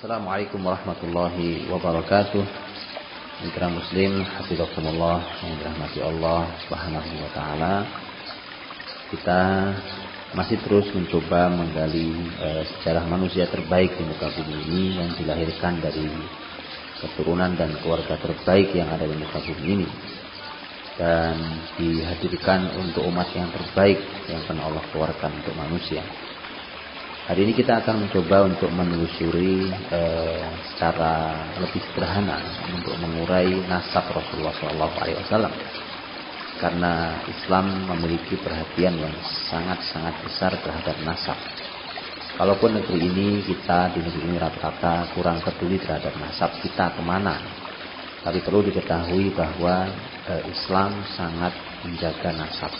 Assalamualaikum warahmatullahi wabarakatuh. Mitra muslim, hafizakumullah yang dirahmati Allah Subhanahu wa taala. Kita masih terus mencoba menggali e, sejarah manusia terbaik di muka bumi ini yang dilahirkan dari keturunan dan keluarga terbaik yang ada di muka bumi ini dan dihadirkan untuk umat yang terbaik yang pernah Allah keluarkan untuk manusia. Hari ini kita akan mencoba untuk menelusuri e, secara lebih sederhana untuk mengurai nasab Rasulullah SAW. Karena Islam memiliki perhatian yang sangat-sangat besar terhadap nasab. Kalaupun negeri ini kita di negeri ini rata-rata kurang peduli terhadap nasab kita ke mana. Tapi perlu diketahui bahwa e, Islam sangat menjaga nasab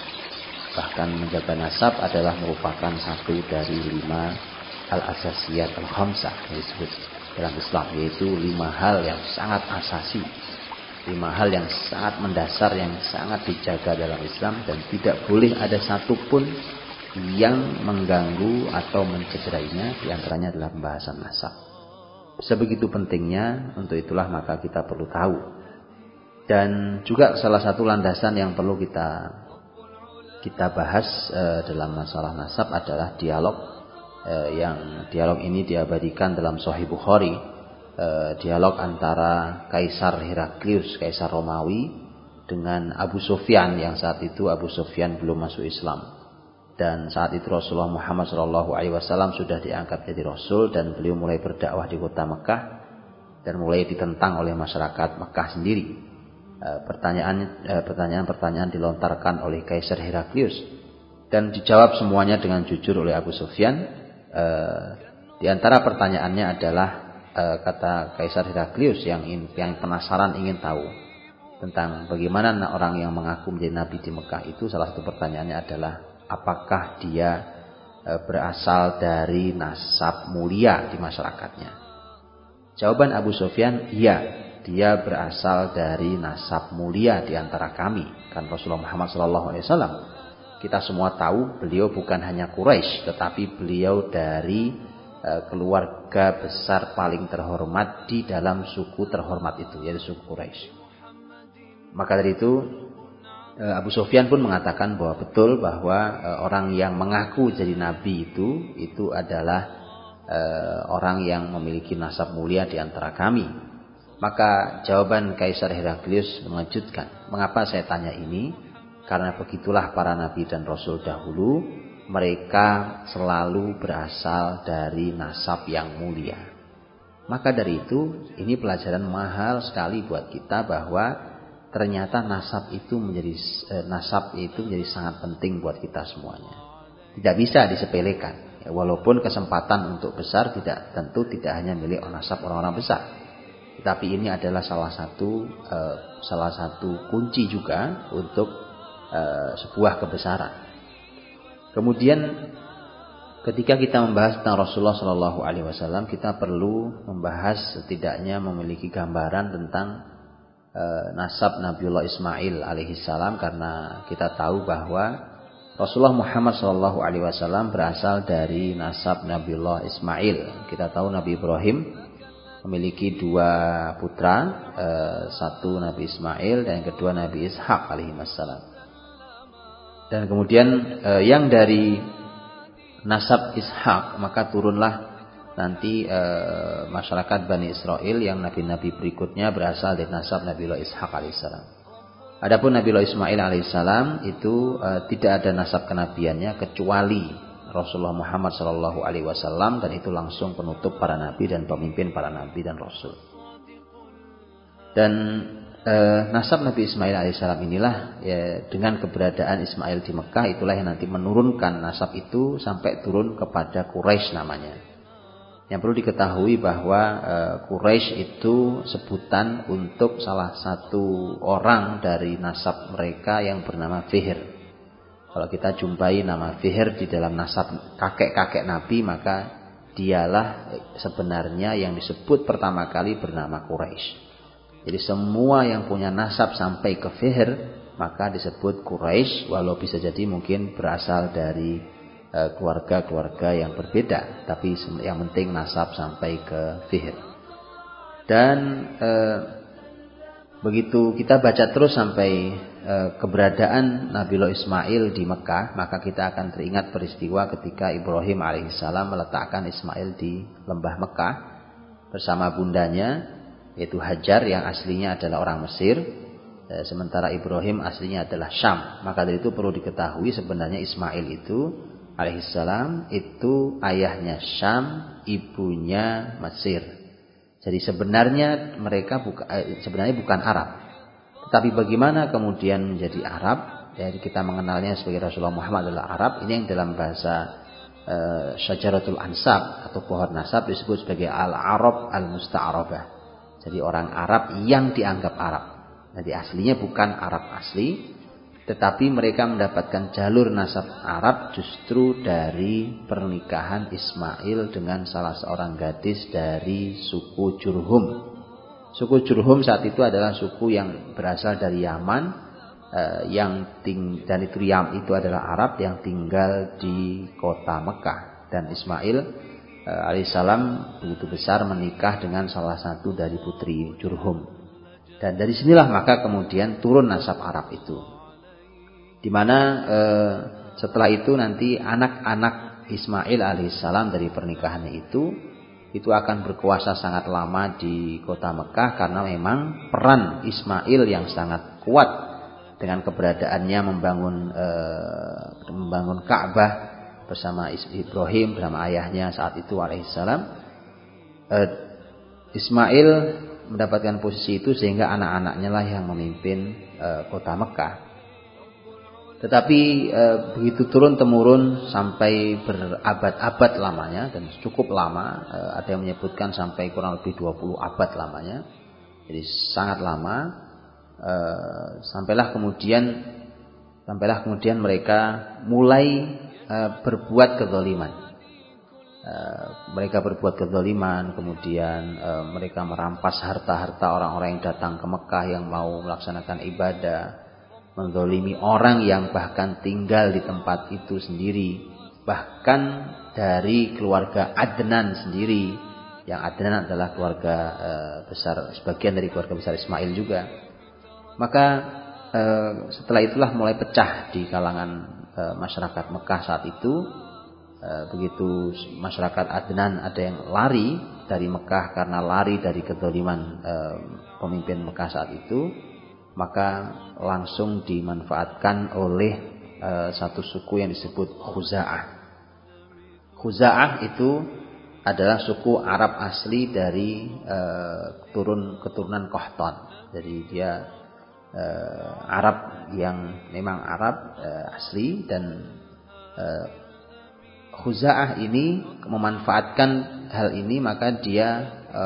Bahkan menjaga nasab adalah merupakan satu dari lima al-asasiyat al-khamsah disebut dalam Islam yaitu lima hal yang sangat asasi lima hal yang sangat mendasar yang sangat dijaga dalam Islam dan tidak boleh ada satupun yang mengganggu atau mencederainya di antaranya adalah pembahasan nasab. Sebegitu pentingnya untuk itulah maka kita perlu tahu. Dan juga salah satu landasan yang perlu kita kita bahas e, dalam masalah nasab adalah dialog e, yang dialog ini diabadikan dalam Sahih Bukhari e, dialog antara Kaisar Heraklius Kaisar Romawi dengan Abu Sufyan yang saat itu Abu Sufyan belum masuk Islam. Dan saat itu Rasulullah Muhammad SAW sudah diangkat jadi Rasul dan beliau mulai berdakwah di kota Mekah dan mulai ditentang oleh masyarakat Mekah sendiri. Eh, pertanyaan eh, pertanyaan-pertanyaan dilontarkan oleh Kaisar Heraklius dan dijawab semuanya dengan jujur oleh Abu Sufyan. Eh, di antara pertanyaannya adalah kata Kaisar Heraklius yang yang penasaran ingin tahu tentang bagaimana orang yang mengaku menjadi nabi di Mekah itu salah satu pertanyaannya adalah apakah dia berasal dari nasab mulia di masyarakatnya. Jawaban Abu Sufyan, iya dia berasal dari nasab mulia di antara kami. Kan Rasulullah Muhammad SAW. Kita semua tahu beliau bukan hanya Quraisy, tetapi beliau dari uh, keluarga besar paling terhormat di dalam suku terhormat itu, yaitu suku Quraisy. Maka dari itu uh, Abu Sufyan pun mengatakan bahwa betul bahwa uh, orang yang mengaku jadi nabi itu itu adalah orang yang memiliki nasab mulia di antara kami maka jawaban Kaisar Heraklius mengejutkan. Mengapa saya tanya ini? Karena begitulah para nabi dan rasul dahulu, mereka selalu berasal dari nasab yang mulia. Maka dari itu, ini pelajaran mahal sekali buat kita bahwa ternyata nasab itu menjadi eh, nasab itu menjadi sangat penting buat kita semuanya. Tidak bisa disepelekan. Ya, walaupun kesempatan untuk besar tidak tentu tidak hanya milik nasab orang-orang besar tapi ini adalah salah satu uh, salah satu kunci juga untuk uh, sebuah kebesaran. Kemudian ketika kita membahas tentang Rasulullah Shallallahu Alaihi Wasallam, kita perlu membahas setidaknya memiliki gambaran tentang uh, nasab Nabiullah Ismail alaihissalam karena kita tahu bahwa Rasulullah Muhammad Shallallahu Alaihi Wasallam berasal dari nasab Nabiullah Ismail. Kita tahu Nabi Ibrahim memiliki dua putra, eh, satu Nabi Ismail dan yang kedua Nabi Ishak alaihi wassalam. Dan kemudian eh, yang dari nasab Ishak maka turunlah nanti eh, masyarakat Bani Israel yang nabi-nabi berikutnya berasal dari nasab Nabiullah Ishak alaihissalam. Adapun Nabiullah Ismail alaihissalam itu tidak ada nasab kenabiannya kecuali Rasulullah Muhammad Shallallahu Alaihi Wasallam dan itu langsung penutup para nabi dan pemimpin para nabi dan rasul. Dan e, nasab Nabi Ismail alaihissalam inilah ya, dengan keberadaan Ismail di Mekah itulah yang nanti menurunkan nasab itu sampai turun kepada Quraisy namanya. Yang perlu diketahui bahwa e, Quraisy itu sebutan untuk salah satu orang dari nasab mereka yang bernama Fihir. Kalau kita jumpai nama Fihr di dalam nasab kakek-kakek Nabi maka dialah sebenarnya yang disebut pertama kali bernama Quraisy. Jadi semua yang punya nasab sampai ke Fihr maka disebut Quraisy walau bisa jadi mungkin berasal dari keluarga-keluarga yang berbeda, tapi yang penting nasab sampai ke Fihr. Dan e, begitu kita baca terus sampai e, keberadaan Nabiullah Ismail di Mekah, maka kita akan teringat peristiwa ketika Ibrahim alaihissalam meletakkan Ismail di lembah Mekah bersama bundanya yaitu Hajar yang aslinya adalah orang Mesir e, sementara Ibrahim aslinya adalah Syam. Maka dari itu perlu diketahui sebenarnya Ismail itu alaihissalam itu ayahnya Syam, ibunya Mesir. Jadi sebenarnya mereka buka, eh, sebenarnya bukan Arab. Tetapi bagaimana kemudian menjadi Arab? Jadi kita mengenalnya sebagai Rasulullah Muhammad adalah Arab. Ini yang dalam bahasa eh, Syajaratul Ansab atau pohon nasab disebut sebagai Al-Arab Al-Musta'arabah. Jadi orang Arab yang dianggap Arab. Jadi aslinya bukan Arab asli, tetapi mereka mendapatkan jalur nasab Arab justru dari pernikahan Ismail dengan salah seorang gadis dari suku Jurhum. Suku Jurhum saat itu adalah suku yang berasal dari Yaman eh, yang ting dan itu Yam itu adalah Arab yang tinggal di kota Mekah dan Ismail eh, alaihissalam begitu besar menikah dengan salah satu dari putri Jurhum. Dan dari sinilah maka kemudian turun nasab Arab itu. Di mana eh, setelah itu nanti anak-anak Ismail alaihissalam dari pernikahannya itu itu akan berkuasa sangat lama di kota Mekah karena memang peran Ismail yang sangat kuat dengan keberadaannya membangun eh, membangun Ka'bah bersama Ibrahim bersama ayahnya saat itu alaihissalam eh, Ismail mendapatkan posisi itu sehingga anak-anaknya lah yang memimpin eh, kota Mekah tetapi e, begitu turun temurun sampai berabad-abad lamanya dan cukup lama, e, ada yang menyebutkan sampai kurang lebih 20 abad lamanya. Jadi sangat lama. E, sampailah kemudian sampailah kemudian mereka mulai e, berbuat kezaliman. E, mereka berbuat kezaliman, kemudian e, mereka merampas harta-harta orang-orang yang datang ke Mekah yang mau melaksanakan ibadah mendolimi orang yang bahkan tinggal di tempat itu sendiri. Bahkan dari keluarga Adnan sendiri. Yang Adnan adalah keluarga e, besar sebagian dari keluarga besar Ismail juga. Maka e, setelah itulah mulai pecah di kalangan e, masyarakat Mekah saat itu. E, begitu masyarakat Adnan ada yang lari dari Mekah karena lari dari kedoliman e, pemimpin Mekah saat itu maka langsung dimanfaatkan oleh e, satu suku yang disebut Khuza'ah. Khuza'ah itu adalah suku Arab asli dari e, turun keturunan Kohton. Jadi dia e, Arab yang memang Arab e, asli dan e, Khuza'ah ini memanfaatkan hal ini maka dia e,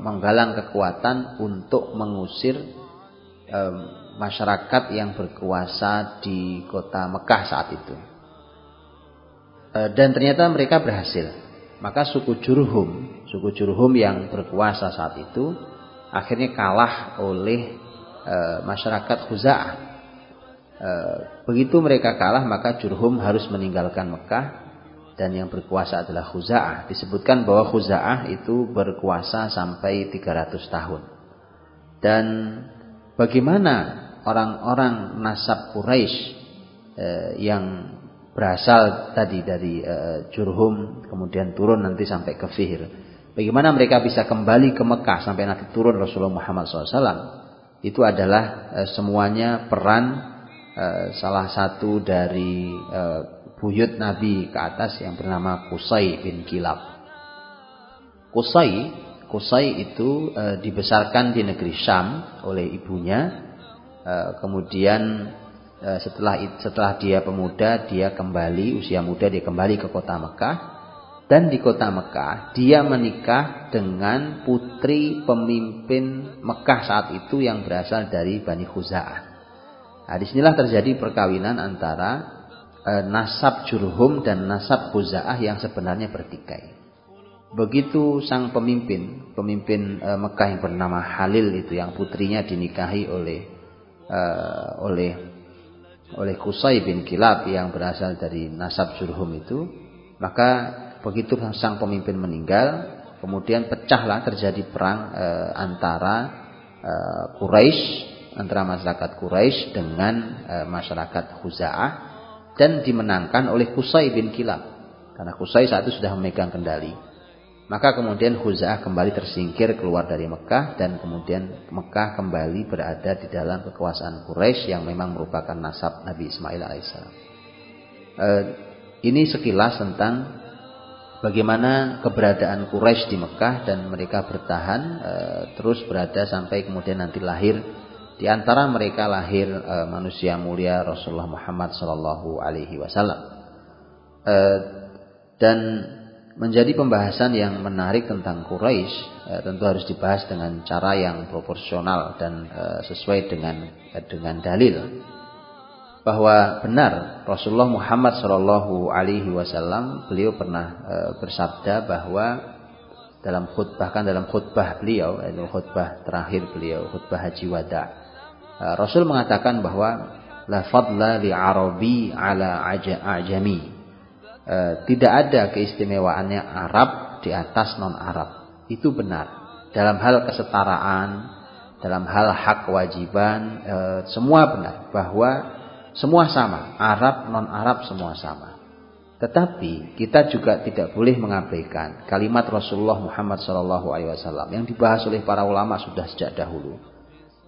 menggalang kekuatan untuk mengusir masyarakat yang berkuasa di kota Mekah saat itu. E, dan ternyata mereka berhasil. Maka suku Jurhum, suku Jurhum yang berkuasa saat itu akhirnya kalah oleh e, masyarakat Khuza'ah. E, begitu mereka kalah maka Jurhum harus meninggalkan Mekah dan yang berkuasa adalah Khuza'ah. Disebutkan bahwa Khuza'ah itu berkuasa sampai 300 tahun. Dan bagaimana orang-orang nasab Quraisy eh, yang berasal tadi dari eh, Jurhum kemudian turun nanti sampai ke Fihr. Bagaimana mereka bisa kembali ke Mekah sampai nanti turun Rasulullah Muhammad SAW? Itu adalah eh, semuanya peran eh, salah satu dari eh, buyut Nabi ke atas yang bernama Qusay bin Kilab. Qusay Qusay itu e, dibesarkan di negeri Syam oleh ibunya. E, kemudian e, setelah setelah dia pemuda, dia kembali usia muda dia kembali ke kota Mekah. Dan di kota Mekah dia menikah dengan putri pemimpin Mekah saat itu yang berasal dari Bani Khuza'ah. Nah, di sinilah terjadi perkawinan antara e, nasab Jurhum dan nasab Khuza'ah yang sebenarnya bertikai. Begitu sang pemimpin, pemimpin e, Mekah yang bernama Halil itu yang putrinya dinikahi oleh e, oleh oleh Qusay bin Kilab yang berasal dari nasab Jurhum itu, maka begitu sang pemimpin meninggal, kemudian pecahlah terjadi perang e, antara e, Quraisy antara masyarakat Quraisy dengan e, masyarakat Khuza'ah dan dimenangkan oleh Qusay bin Kilab. Karena Qusay saat itu sudah memegang kendali. Maka kemudian Khuza'ah kembali tersingkir keluar dari Mekah dan kemudian Mekah kembali berada di dalam kekuasaan Quraisy yang memang merupakan nasab Nabi Ismail alaihissalam. E, ini sekilas tentang bagaimana keberadaan Quraisy di Mekah dan mereka bertahan e, terus berada sampai kemudian nanti lahir di antara mereka lahir e, manusia mulia Rasulullah Muhammad Sallallahu Alaihi Wasallam. Dan menjadi pembahasan yang menarik tentang Quraisy eh, tentu harus dibahas dengan cara yang proporsional dan eh, sesuai dengan eh, dengan dalil. Bahwa benar Rasulullah Muhammad Shallallahu Alaihi Wasallam beliau pernah bersabda bahwa dalam khutbah kan dalam khutbah beliau itu khutbah terakhir beliau khutbah haji wada Rasul mengatakan bahwa la fadla li arabi ala ajami e, tidak ada keistimewaannya Arab di atas non Arab. Itu benar. Dalam hal kesetaraan, dalam hal hak kewajiban, e, semua benar bahwa semua sama, Arab non Arab semua sama. Tetapi kita juga tidak boleh mengabaikan kalimat Rasulullah Muhammad SAW yang dibahas oleh para ulama sudah sejak dahulu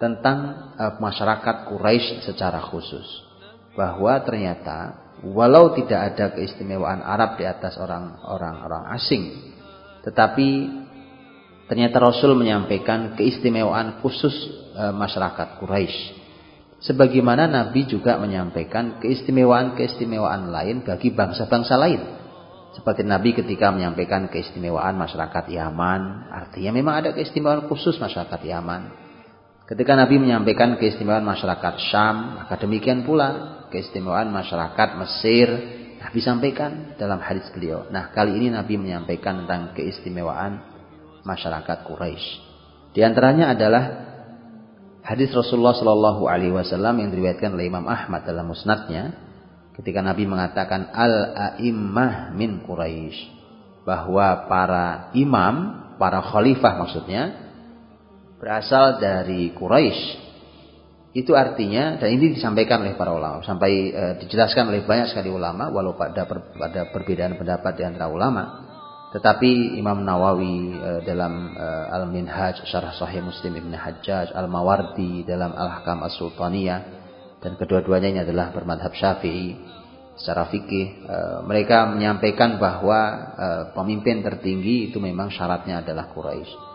tentang e, masyarakat Quraisy secara khusus bahwa ternyata walau tidak ada keistimewaan Arab di atas orang-orang orang asing. Tetapi ternyata Rasul menyampaikan keistimewaan khusus e, masyarakat Quraisy. Sebagaimana Nabi juga menyampaikan keistimewaan-keistimewaan lain bagi bangsa-bangsa lain. Seperti Nabi ketika menyampaikan keistimewaan masyarakat Yaman. Artinya memang ada keistimewaan khusus masyarakat Yaman Ketika Nabi menyampaikan keistimewaan masyarakat Syam, maka demikian pula keistimewaan masyarakat Mesir Nabi sampaikan dalam hadis beliau. Nah, kali ini Nabi menyampaikan tentang keistimewaan masyarakat Quraisy. Di antaranya adalah hadis Rasulullah Shallallahu Alaihi Wasallam yang diriwayatkan oleh Imam Ahmad dalam musnadnya, ketika Nabi mengatakan al aimmah min Quraisy bahwa para imam, para khalifah maksudnya berasal dari Quraisy itu artinya dan ini disampaikan oleh para ulama sampai e, dijelaskan oleh banyak sekali ulama walau pada per, pada perbedaan pendapat di antara ulama. Tetapi Imam Nawawi e, dalam e, Al-Minhaj Syarah Sahih Muslim Ibn Hajjaj Al-Mawardi dalam Al-Hakam As-Sultaniyah dan kedua-duanya ini adalah bermadhab Syafi'i. Secara fikih e, mereka menyampaikan bahwa e, pemimpin tertinggi itu memang syaratnya adalah Quraisy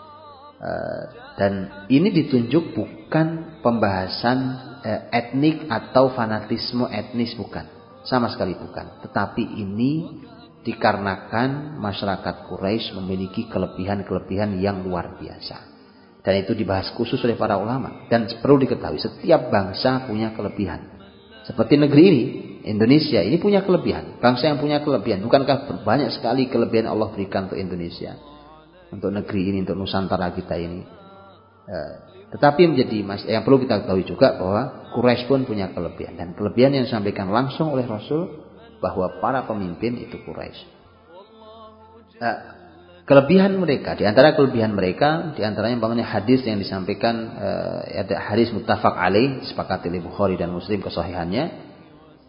dan ini ditunjuk bukan pembahasan eh, etnik atau fanatisme etnis bukan. Sama sekali bukan. Tetapi ini dikarenakan masyarakat Quraisy memiliki kelebihan-kelebihan yang luar biasa. Dan itu dibahas khusus oleh para ulama. Dan perlu diketahui, setiap bangsa punya kelebihan. Seperti negeri ini, Indonesia ini punya kelebihan. Bangsa yang punya kelebihan. Bukankah banyak sekali kelebihan Allah berikan untuk Indonesia? Untuk negeri ini, untuk Nusantara kita ini. Eh, tetapi menjadi mas, yang perlu kita ketahui juga bahwa Quraisy pun punya kelebihan dan kelebihan yang disampaikan langsung oleh Rasul bahwa para pemimpin itu Quraisy. Eh, kelebihan mereka, di antara kelebihan mereka, di antaranya bangunnya hadis yang disampaikan eh, ada hadis muttafaq alaih sepakat oleh Bukhari dan Muslim kesahihannya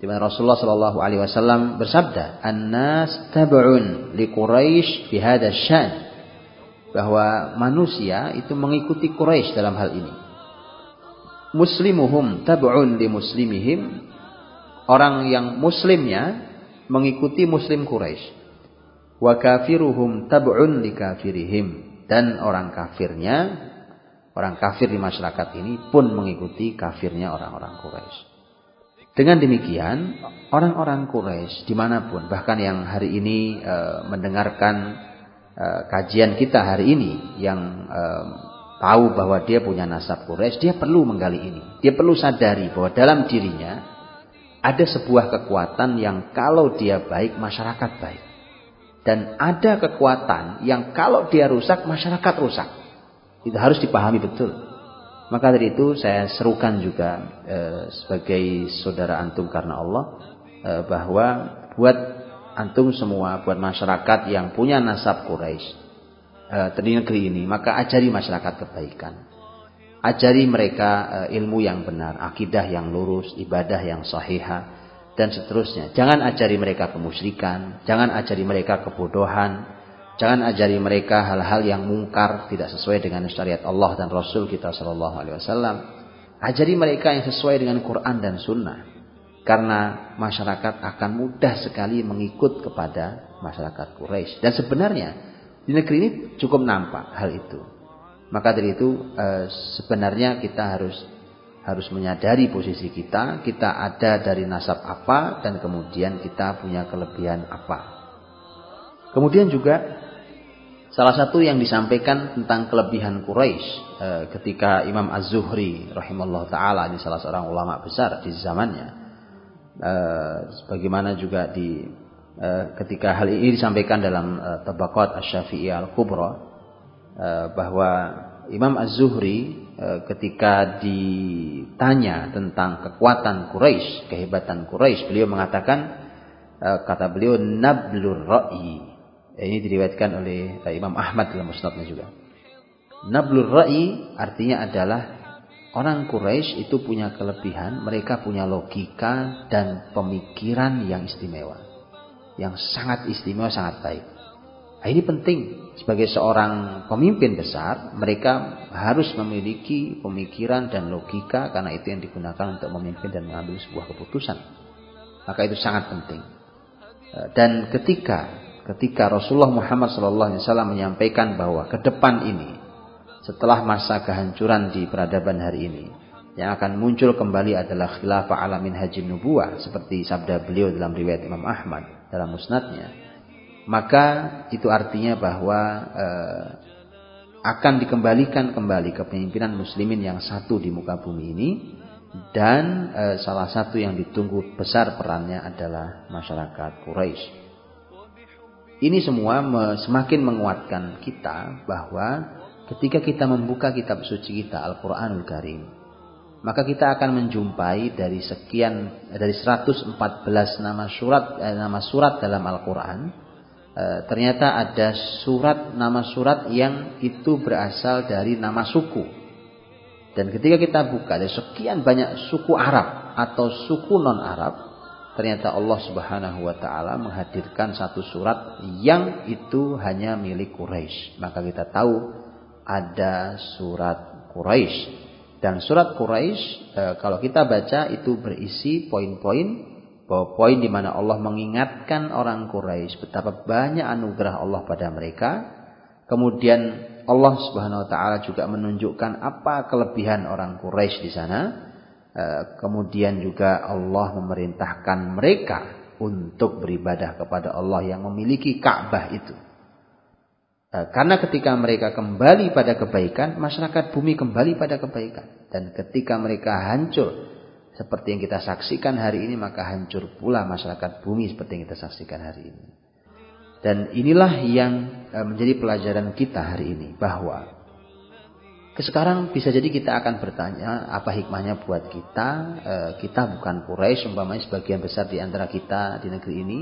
di mana Rasulullah Shallallahu alaihi wasallam bersabda, "An-nas tab'un li Quraisy fi hadha syan." Bahwa manusia itu mengikuti Quraisy dalam hal ini. Muslimuhum tab'un li muslimihim. Orang yang muslimnya mengikuti muslim Quraisy. Wa kafiruhum tab'un li kafirihim. Dan orang kafirnya, orang kafir di masyarakat ini pun mengikuti kafirnya orang-orang Quraisy. Dengan demikian, orang-orang Quraisy di mana pun, bahkan yang hari ini e, mendengarkan Eh, kajian kita hari ini yang uh, tahu bahwa dia punya nasab Quraisy, dia perlu menggali ini. Dia perlu sadari bahwa dalam dirinya ada sebuah kekuatan yang kalau dia baik, masyarakat baik. Dan ada kekuatan yang kalau dia rusak, masyarakat rusak. Itu harus dipahami betul. Maka dari itu saya serukan juga e, sebagai saudara antum karena Allah e, bahwa buat antum semua, buat masyarakat yang punya nasab Quraisy e, di negeri ini, maka ajari masyarakat kebaikan. Ajari mereka e, ilmu yang benar, akidah yang lurus, ibadah yang sahihah dan seterusnya. Jangan ajari mereka kemusyrikan, jangan ajari mereka kebodohan, Jangan ajari mereka hal-hal yang mungkar tidak sesuai dengan syariat Allah dan Rasul kita Shallallahu Alaihi Wasallam. Ajari mereka yang sesuai dengan Quran dan Sunnah. Karena masyarakat akan mudah sekali mengikut kepada masyarakat Quraisy. Dan sebenarnya di negeri ini cukup nampak hal itu. Maka dari itu eh, sebenarnya kita harus harus menyadari posisi kita, kita ada dari nasab apa dan kemudian kita punya kelebihan apa. Kemudian juga salah satu yang disampaikan tentang kelebihan Quraisy e, ketika Imam Az-Zuhri rahimahullah taala ini salah seorang ulama besar di zamannya. E, sebagaimana juga di e, ketika hal ini disampaikan dalam e, Tabaqat Asy-Syafi'i Al-Kubra e, bahwa Imam Az-Zuhri ketika ditanya tentang kekuatan Quraisy, kehebatan Quraisy, beliau mengatakan kata beliau nablur ra'i ini diriwayatkan oleh eh, Imam Ahmad dalam musnadnya juga. Nablur Ra'i artinya adalah orang Quraisy itu punya kelebihan, mereka punya logika dan pemikiran yang istimewa. Yang sangat istimewa, sangat baik. Nah, ini penting sebagai seorang pemimpin besar, mereka harus memiliki pemikiran dan logika karena itu yang digunakan untuk memimpin dan mengambil sebuah keputusan. Maka itu sangat penting. Eh, dan ketika ketika Rasulullah Muhammad SAW menyampaikan bahwa ke depan ini setelah masa kehancuran di peradaban hari ini yang akan muncul kembali adalah khilafah alamin haji nubuah seperti sabda beliau dalam riwayat Imam Ahmad dalam musnadnya. Maka itu artinya bahwa eh, akan dikembalikan kembali kepemimpinan muslimin yang satu di muka bumi ini dan eh, salah satu yang ditunggu besar perannya adalah masyarakat Quraisy. Ini semua semakin menguatkan kita bahwa ketika kita membuka kitab suci kita Al-Qur'anul Karim, maka kita akan menjumpai dari sekian dari 114 nama surat eh, nama surat dalam Al-Qur'an eh, ternyata ada surat nama surat yang itu berasal dari nama suku. Dan ketika kita buka dari sekian banyak suku Arab atau suku non Arab, ternyata Allah Subhanahu wa taala menghadirkan satu surat yang itu hanya milik Quraisy. Maka kita tahu ada surat Quraisy. Dan surat Quraisy e, kalau kita baca itu berisi poin-poin bahwa poin di mana Allah mengingatkan orang Quraisy betapa banyak anugerah Allah pada mereka. Kemudian Allah Subhanahu wa taala juga menunjukkan apa kelebihan orang Quraisy di sana Eh, kemudian juga Allah memerintahkan mereka untuk beribadah kepada Allah yang memiliki Ka'bah itu. Eh, karena ketika mereka kembali pada kebaikan, masyarakat bumi kembali pada kebaikan. Dan ketika mereka hancur, seperti yang kita saksikan hari ini, maka hancur pula masyarakat bumi seperti yang kita saksikan hari ini. Dan inilah yang eh, menjadi pelajaran kita hari ini. Bahwa sekarang bisa jadi kita akan bertanya apa hikmahnya buat kita. E, kita bukan Quraisy, umpamanya sebagian besar di antara kita di negeri ini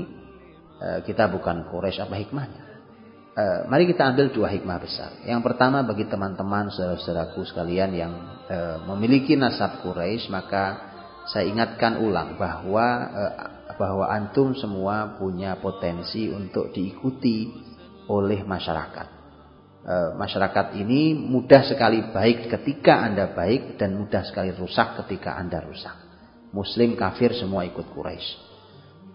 kita bukan Quraisy, apa hikmahnya? E, mari kita ambil dua hikmah besar. Yang pertama bagi teman-teman saudara-saudaraku sekalian yang e, memiliki nasab Quraisy, maka saya ingatkan ulang bahwa e, bahwa antum semua punya potensi untuk diikuti oleh masyarakat e, masyarakat ini mudah sekali baik ketika Anda baik dan mudah sekali rusak ketika Anda rusak. Muslim kafir semua ikut Quraisy.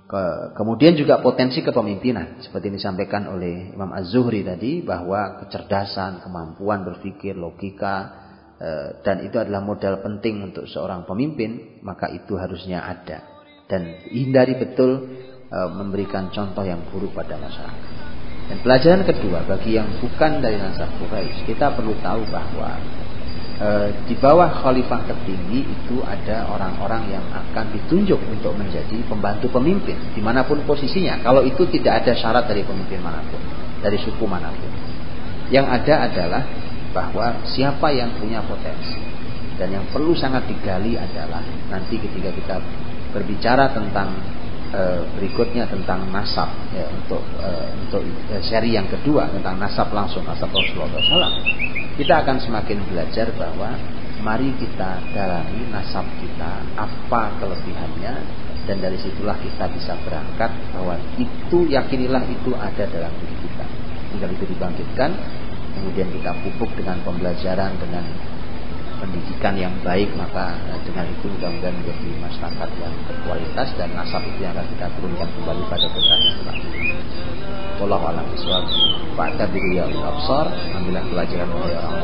Ke, kemudian juga potensi kepemimpinan seperti yang disampaikan oleh Imam Az-Zuhri tadi bahwa kecerdasan, kemampuan berpikir, logika e, dan itu adalah modal penting untuk seorang pemimpin, maka itu harusnya ada dan hindari betul e, memberikan contoh yang buruk pada masyarakat. Dan pelajaran kedua bagi yang bukan dari nasab Quraisy, kita perlu tahu bahwa e, di bawah khalifah tertinggi itu ada orang-orang yang akan ditunjuk untuk menjadi pembantu pemimpin di mana pun posisinya. Kalau itu tidak ada syarat dari pemimpin mana pun, dari suku mana pun. Yang ada adalah bahwa siapa yang punya potensi, Dan yang perlu sangat digali adalah nanti ketika kita berbicara tentang e, berikutnya tentang nasab ya, untuk e, untuk e, seri yang kedua tentang nasab langsung nasab Rasulullah SAW kita akan semakin belajar bahwa mari kita dalami nasab kita apa kelebihannya dan dari situlah kita bisa berangkat bahwa itu yakinilah itu ada dalam diri kita tinggal itu dibangkitkan kemudian kita pupuk dengan pembelajaran dengan pendidikan yang baik maka eh, dengan itu mudah-mudahan menjadi masyarakat yang berkualitas dan nasab itu yang akan kita turunkan kembali pada generasi selanjutnya. Wallahu a'lam bishawab. Pada biru ya absar, ambillah pelajaran orang-orang